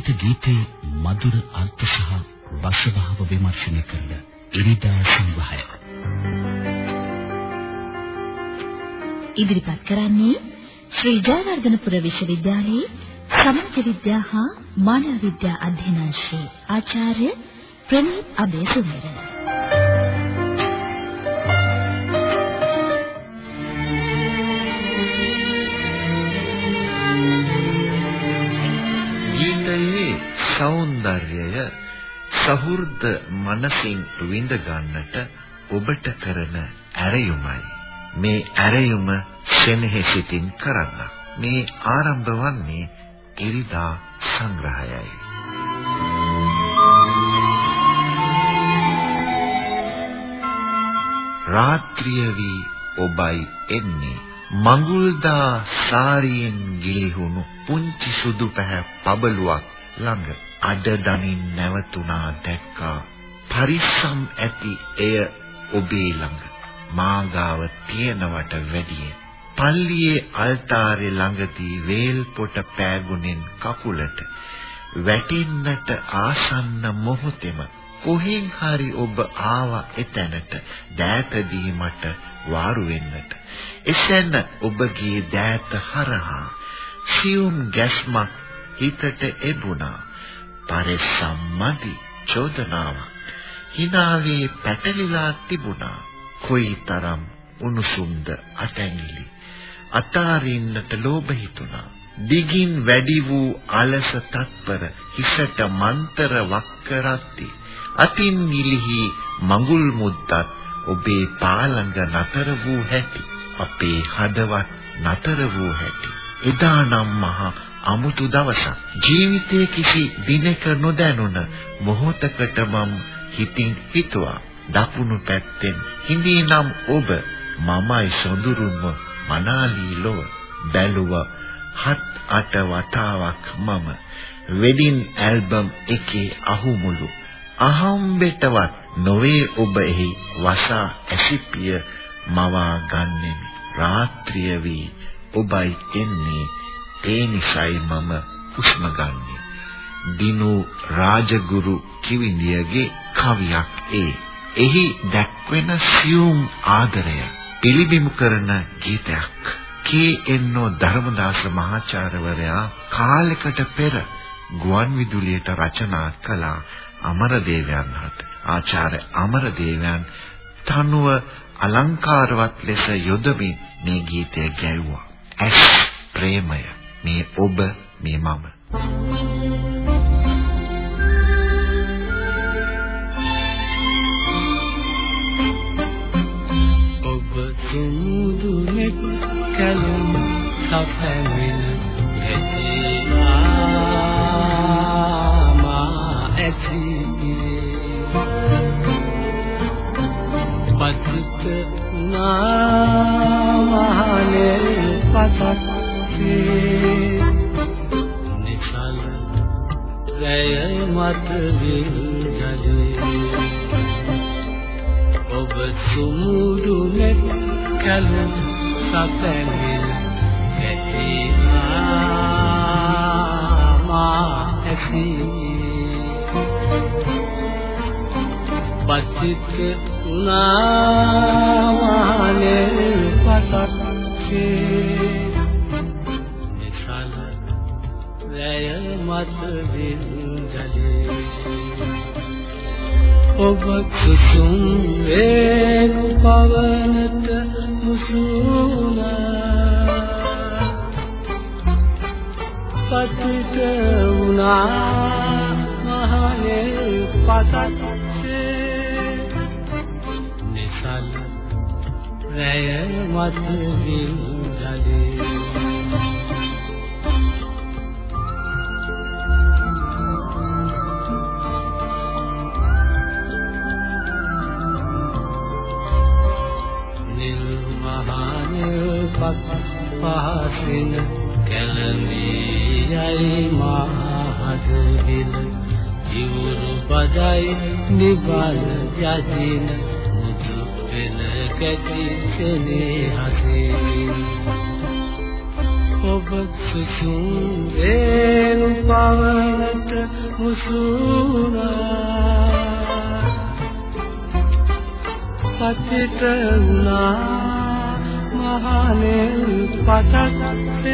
සමාවිත ගීතයේ මధుර අර්ථ සහ රසභාව විමර්ශනය කරන ඉරිදා සංග්‍රහය. ඉදිරිපත් කරන්නේ ශ්‍රී ජයවර්ධනපුර විශ්වවිද්‍යාලයේ සමාජ විද්‍යා හා මානව විද්‍යා අධ්‍යනාංශයේ ආචාර්ය ප්‍රනීත් අබේසුන්දර සහෘද මනසින් විඳ ගන්නට ඔබට කරන ඇරයුමයි. මේ ඇරයුම සෙනෙහසිතින් කරන්න. මේ ආරම්භ වන්නේ ඉරිදා සංග්‍රහයයි. රාත්‍රිය වී ඔබයි එන්නේ. මඟුල්දා සාරියෙන් ගිලිහුණු පුංචි සුදු පැහැ පබළුවක් ළඟ. අඩ දනින් නැවතුණා දැක්කා. පරිස්සම් ඇති එය ඔබේ ළඟ. මාගාව තියනවට වැඩිය. පල්ලියේ අල්තාරේ ළඟදී වේල් පොට පෑගුණෙන් කකුලට. වැටෙන්නට ආසන්න මොහොතෙම කොහෙන් හරි ඔබ ආවා එතැනට දෑතදී මට වාරු වෙන්නට. එසැන ඔබගේ දෑත හරහා සියුම් ගැස්මක් හිතට එබුණා. පරිසම්මදි චෝදනාවක් හිනාවේ පැටලිලා තිබුණා. කොයිතරම් උණුසුම්ද අටැඟිලි අතාරින්නට ලෝභ හිතුණා. දිගින් වැඩි වූ අලස තත්පර හිසට මන්තර වක්කරත්ති අතින් ගිලිහි මඟුල් මුද්දත් ඔබේ පාළඟ නතර වූ හැටි අපේ හදවත් නතර වූ හැටි. එදා නම් මහා අමුතු දවසක් ජීවිතයේ කිසි දිනක නොදැනුණ මොහොතකට මම හිතින් හිතුවා. දකුණු පැත්තෙන් හිඳිනම් ඔබ මමයි සොඳුරුන්ම මනාලී ලොව බැලුව හත් අට වතාවක් මම. වෙඩින් ඇල්බම් එකේ අහුමුළු අහම්බෙටවත් නොවේ ඔබ එහි වසා ඇසිපිය මවා ගන්නෙමි රාත්‍රිය වී ඔබයි එන්නේ ඒ නිසයි මම හුස්ම ගන්නෙ. දිනු රාජගුරු කිවිඳියගේ කවියක් ඒ. එහි දැක්වෙන සියුම් ආදරය පිළිබිඹු කරන ගීතයක්. කේ එන්නෝ ධර්මදාස මහාචාර්යවරයා කාලයකට පෙර ගුවන් විදුලියට රචනා කළ අමරදේවයන් හට. ආචාර්ය අමරදේවයන් තනුව අලංකාරවත් ලෙස යොදමින් මේ ගීතය ගැයුවා. ඇස් ප්‍රේමය. මේ ඔබ මේ මම. ඔබ සුදුනෙක් කලුම් සපැවෙන ඇතිලා මා ඇති පතිත නාමහනේ පතක් මත විල් ජලේ ඔබ සුමුදු නෙත් කලු සතැනිල් ඇතිනා මා ඇති. පසිත උනාවානේ පතක් සේ මත වින්දලේ ඔබ කුතුම් වේන පවනත මුසුනා පතිත වුණා මහනේ පතක්සේ. නිසල රැය මත වින්දලේ පහසින. කැළඹී යයි මාහදවිල. ඉවුරු බදයි නිබල යදින. මුතු වෙන කැටි සෙනෙහසේ ඔබ සුසුම් වේණු පවනට මුසුනා පතිත වුණා මහනේ පතක්සේ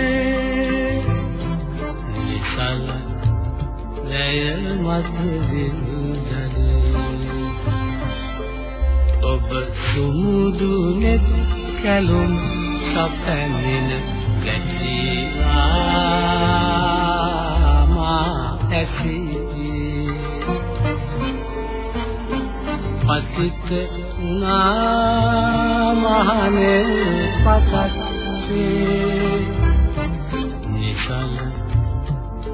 නිසල ලය මත විඳලේ ඔබ සුමුදු නෙත් කැලුම් සපැමින ගැටිලා මා ඇසී පතිත නාමහනේ පතක්සේ නිසල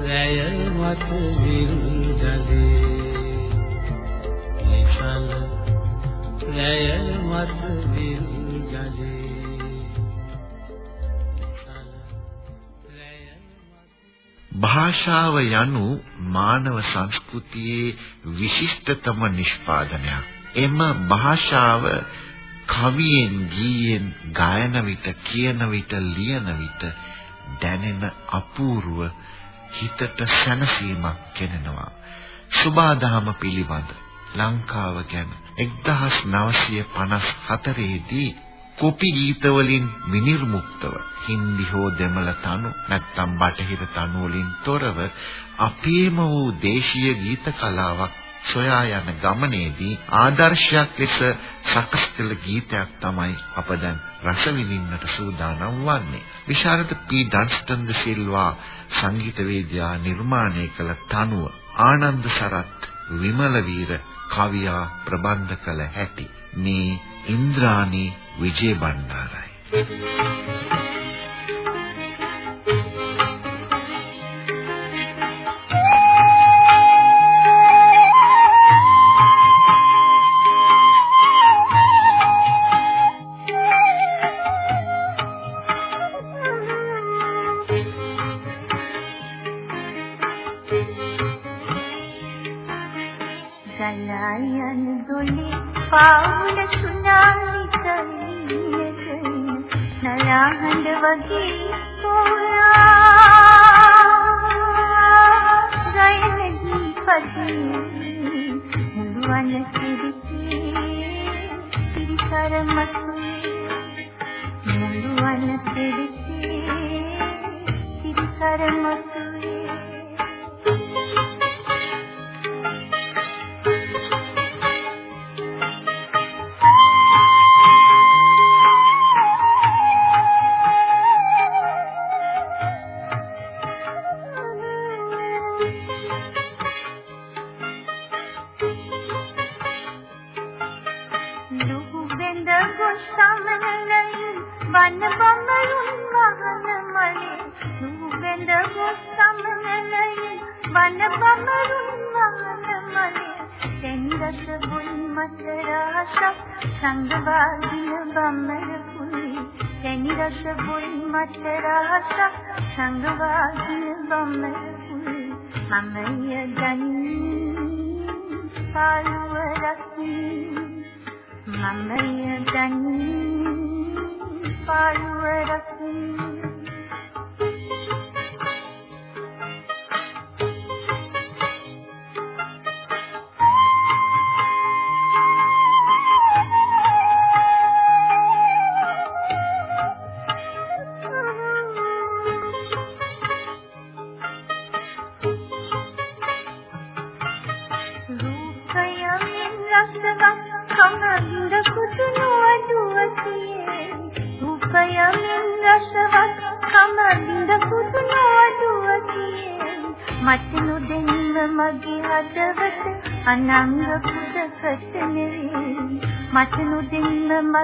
රැය මත විරුදලේ නිසල රැය මත විරුදලේ භාෂාව යනු මානව සංස්කෘතියේ විශිෂ්ටතම නිෂ්පාදනයක්. එම භාෂාව කවියෙන් ගීයෙන් ගායන විට කියන විට ලියන විට දැනෙන අපූර්ව හිතට සැනසීමක් කෙනෙනවා. සුබාදහම පිළිබඳ ලංකාව ගැන 1954 දී කොපි ගීත වලින් විනිර්මුක්තව හින්දි හෝ දෙමළ තනු නැත්නම් බටහිර තනු වලින් තොරව අපේම වූ දේශීය ගීත කලාවක් සොයා යන ගමනේදී ආදර්ශයක් ලෙස සකස් කළ ගීතයක් තමයි අප දැන් රස විඳින්නට සූදානම් වන්නේ. විශාරද පී ඩන්ස්ටන් ද සිල්වා සංගීතවේදියා නිර්මාණය කළ තනුව ආනන්ද සරත් විමල වීර කවියා ප්‍රබන්ධ කළ හැටි මේ ඉන්ද්‍රාණී විජේ බණ්ඩාරයි. හඬ වගේ සෝයා ගයන දීපති මුළුවන් සිරිතේ සිරිතර මතුවේ මුළුවන් සිරිතේ සිරිතර මතුවේ කුසමලයි වන බඹරුන් වහන මලේ නුඹඳ කුසමලයි වන බඹරුන් වහන මලේ සෙන්දස බුල් මතරාශක් සංගවාදින බඹර කුලි සෙන්දස බුල් මතරාශක් සංගවාදින බඹර කුලි මමය ගනි පාලුව රකින්න මමය ගනි පාළුව රකින්න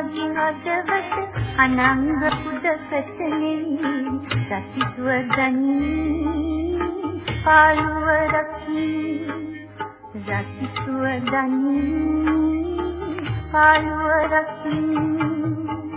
මගේ හදවත අනංග පුදකට නෙවි සතිසුව ගනී පාළුව රකී සතිසුව ගනී පාළුව රකී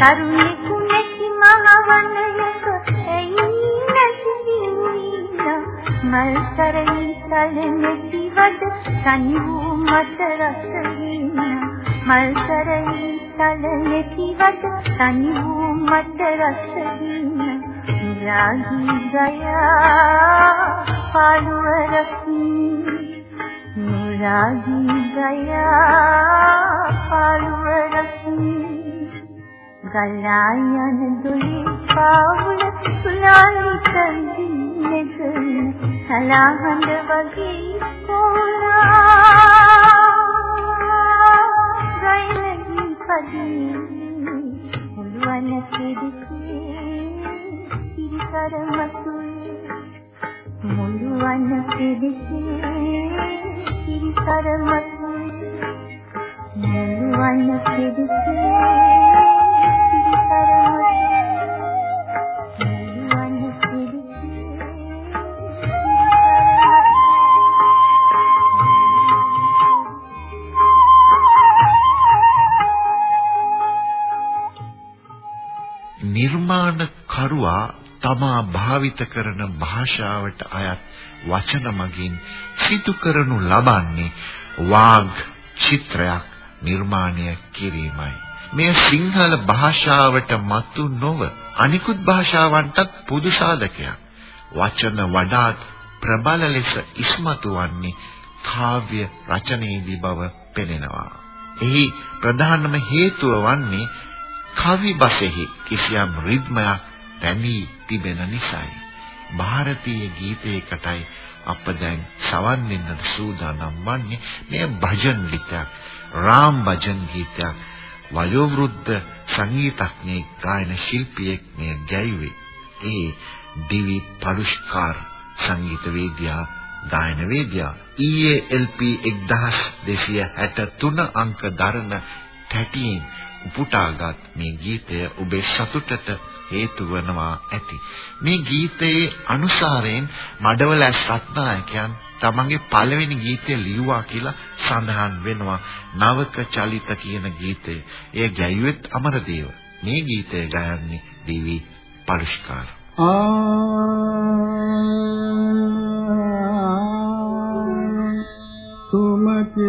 තරුණෙකු නැති මහවනයක ඇයි නැති වුණා මල් සරණි සැලෙන්නි වද තනි වූ මට රස විනා මල් සරණි සැලෙන්නි වද තනි වූ මට රස විනා රාගී ගයා පාළුවරකි නුරාගී ගයා පාළුවරකි ගලා යන දුලි පාවුල සුලාලි කන්දිනක සලාහඬ වගේ කොලා ගයිලගි පදී මුළුවන කෙදිකේ පිරිසර මතුයි මුළුවන කෙදිකේ පිරිසර මතුයි මුළුවන කෙදිකේ භාවිත කරන භාෂාවට අයත් වචන මගින් සිදු කරනු ලබන්නේ වාග් චිත්‍රයක් නිර්මාණය කිරීමයි. මේ සිංහල භාෂාවට මතු නොව අනිකුත් භාෂාවන්ටත් පොදු සාධකයක්. වචන වඩාත් ප්‍රබල ලෙස ඉස්මතු වන්නේ කාව්‍ය රචනයේදී බව පෙනෙනවා. එහි ප්‍රධානම හේතුව වන්නේ කවි බසෙහි කිසියම් රිද්මයක් රැඳී තිබෙන නිසායි. ಭಾರತೀಯ ගීතයකටයි අප දැන් සවන් දෙන්නට සූදානම් වන්නේ මේ භජන් ගීතයක් රාම් භජන් ගීතයක් වයෝවෘද්ධ සංගීතඥයෙක් ගායන ශිල්පියෙක් මේ ගැයුවේ ඒ දිවි පරුෂ්කාර සංගීත වේදිකා ගායන වේදිකා EALP 1263 අංක දරන තැටියෙන් උපුටාගත් මේ ගීතය ඔබේ සතුටට හේතු වෙනවා ඇති. මේ ගීතයේ අනුසාරයෙන් මඩවලස් රත්නායකයන් තමන්ගේ පළවෙනි ගීතය ලියුවා කියලා සඳහන් වෙනවා නවක චලිත කියන ගීතය. එය ගැයුවෙත් අමරදේව. මේ ගීතය ගයන්නේ දේවි පරිස්කාර. ආ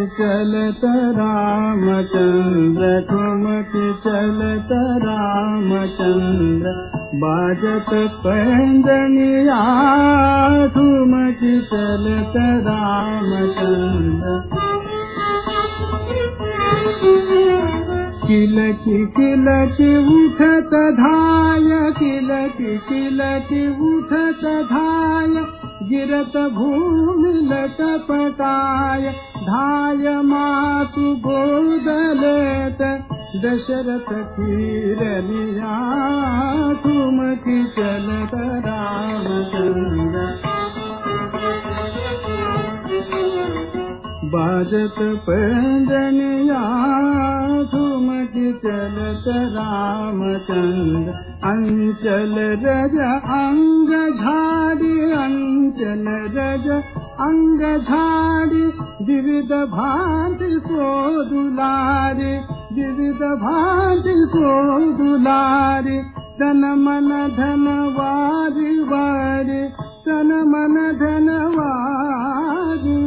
चलत रामचंद्र ठुमकी चलत रामचंद्र बाजत पैंजनिया ठुमकी चलत रामचंद्र। किलकी किलकी उठत धाय किलकी किलकी उठत धाय गिरत भूमि लटपटाय धाय मातु गोदलेत दशरथ किरणच बाजतनयाम कि चल रामचन्द अञ्चल रज अङ्गल रज विविध भांति को दुलारे विविध भांति को दुलारे तन मन धन वारी तन मन धन वारी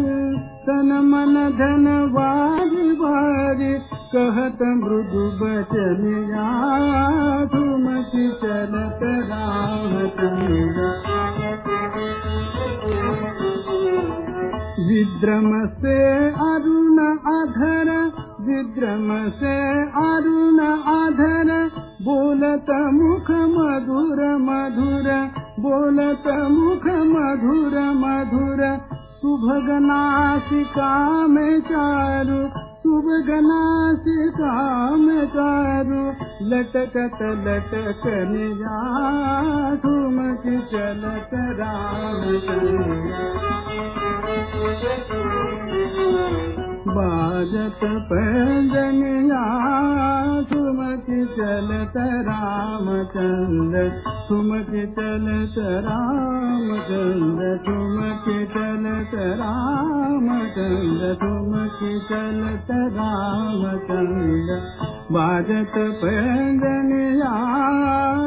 तन मन धन वारी राम विद्रम से अरुण अधर विद्रम से अरुण अधर। बोलत मुख मधुर मधुर, बोलत मुख मधुर मधुर। सुभगनासिका में चारु सुभगनासिका में चारु। लटकत लटक निजा ठुमक चलत राम। बाजत पंजनिया ठुमक चलत रामचंद्र ठुमक चलत रामचंद्र ठुमक चलत रामचंद्र ठुमक चलत रामचंद्र। बाजत पैंजनिया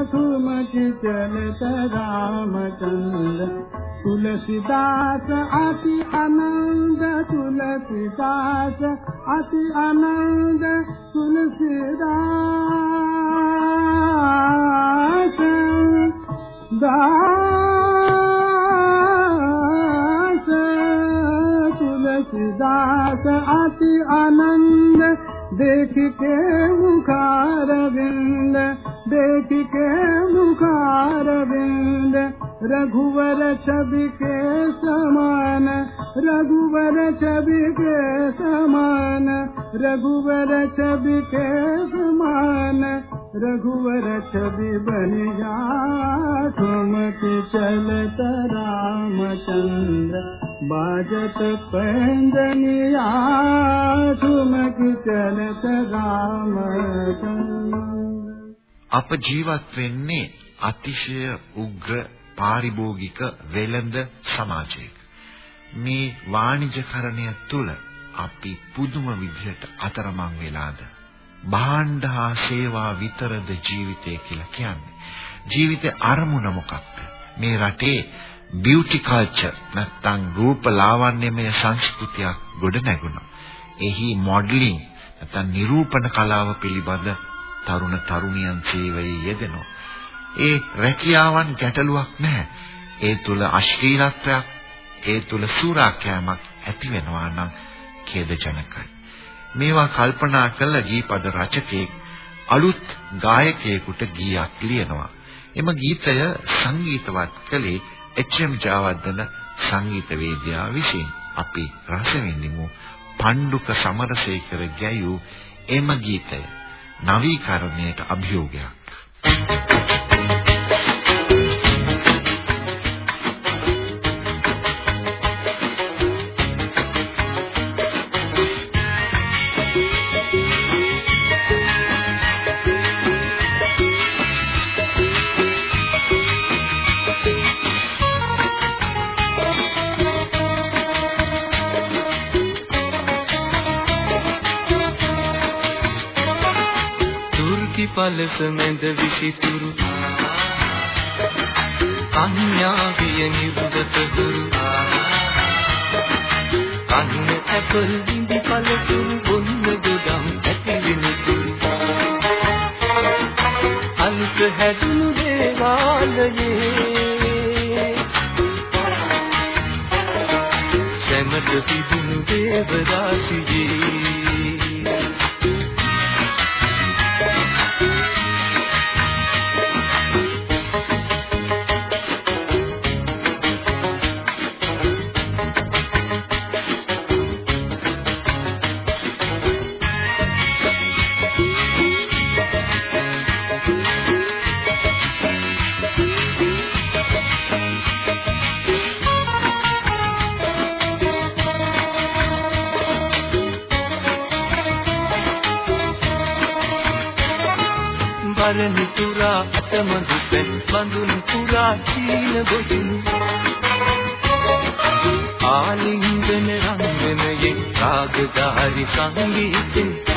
सुमति चलत रामचंद्र तुलसीदास अति आनंद तुलसीदास अति आनंद तुलसीदास दास तुलसीदास अति आनंद देख के मुखार बिंद देख के मुखार बिंद रघुवर छवि के समान रघुवर छवि के समान रघुवर छवि के समान रघुवर छवि बन जा सुमति चलत रामचंद्र बाजत पैंजनिया सुमति चलत रामचंद्र අප ජීවත් වෙන්නේ අතිශය උග්‍ර පාරිභෝගික වෙළඳ සමාජයක. මේ වාණිජකරණය තුළ අපි පුදුම විදිහට අතරමං වෙලාද භාණ්ඩ හා සේවා විතරද ජීවිතය කියලා කියන්නේ. ජීවිතේ අරමුණ මොකක්ද? මේ රටේ බියුටි කල්චර් නැත්නම් රූප ලාවන්‍යමය සංස්කෘතියක් ගොඩ නැගුණා. එහි මොඩලින් නැත්නම් නිරූපණ කලාව පිළිබඳ තරුණ තරුණියන් සේවයේ යෙදෙනවා. ඒ රැකියාවන් ගැටලුවක් නැහැ. ඒ තුල අශ්ලීලත්වයක්, ඒ තුල සූරාකෑමක් ඇති වෙනවා නම් ඛේදජනකයි. මේවා කල්පනා කළ ගීපද රචකයෙක් අලුත් ගායකයෙකුට ගීයක් ලියනවා. එම ගීතය සංගීතවත් කළේ එච්.එම්. ජාවර්ධන සංගීතවේදියා විසින්. අපි රස විඳිමු පණ්ඩුක සමරසේකර ගැයූ එම ගීතය. නවීකරණයට අභියෝගයක්. Thank you. පලස මැද විසිතුරු. කන්‍යා විය නිරුදත ගුරු. කන්න ඇපල් විඳි පළතුරු බොන්න ගොඩම් ඇති විනුතුරු අල්ක හැදුණු දේවාලයේ සැමට පිදුණු දේවදාසියේ තුරා අතමදු පෙන් බඳුන් පුරා සීන බොදුන් ආලිංගන රංගනයේ රාගධාරි සංගීතේ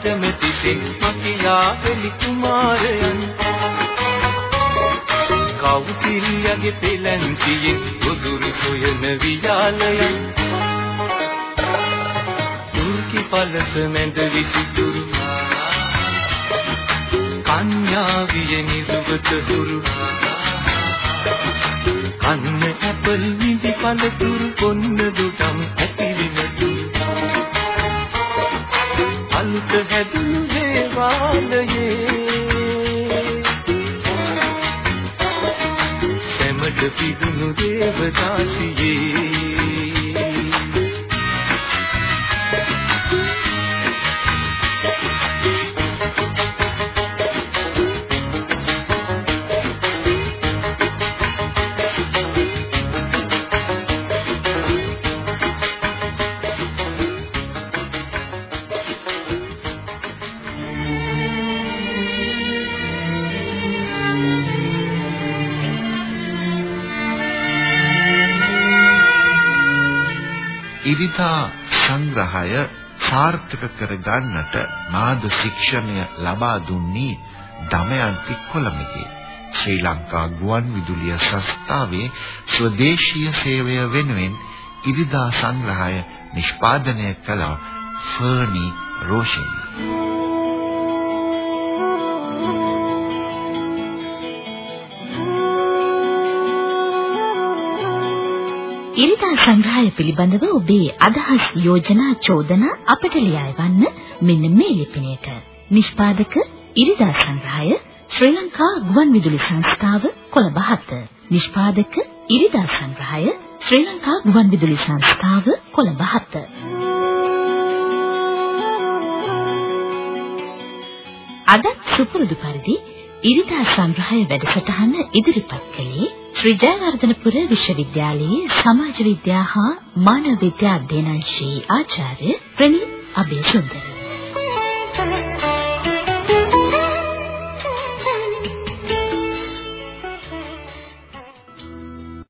අරා රජමෙතිසේ මකිලා වෙලි කුමාරයන්. කවුතිරියගේ පෙලන්තියේ ගොදුරු සොයන විජාලයන්. දුර්කි පලස මැද විසිතුරු කන්‍යා විය නිරුවත දුරු කන්න ඇපල් විඳි පළතුරු කොන්න ඉරිදා සංග්‍රහය සාර්ථක කරගන්නට නාද ශික්ෂණය ලබා දුන්නේ දමයන්ති කොළඹගේ ශ්‍රී ලංකා ගුවන් විදුලිය සංස්ථාවේ ස්වදේශීය සේවය වෙනුවෙන් ඉරිදා සංග්‍රහය නිෂ්පාදනය කළ ෆර්නි රෝෂන් ඉරිදා සංග්‍රහය පිළිබඳව ඔබේ අදහස් යෝජනා චෝදනා අපට ලියා එවන්න මෙන්න මේ ලිපිනයට. නිෂ්පාදක ඉරිදා සංග්‍රහය ශ්‍රී ලංකා ගුවන්විදුලි සංස්ථාව කොළඹ 7. නිෂ්පාදක ඉරිදා සංග්‍රහය ශ්‍රී ලංකා ගුවන්විදුලි සංස්ථාව කොළඹ 7. අද සුපුරුදු පරිදි ඉරිදා සංග්‍රහය වැඩසටහන ඉදිරිපත් කළේ ශ්‍රී ජයවර්ධනපුර විශ්වවිද්‍යාලයේ සමාජ විද්‍යා හා මානව විද්‍යා අධ්‍යනාංශයේ ආචාර්ය ප්‍රනීත් අබේසුන්දර.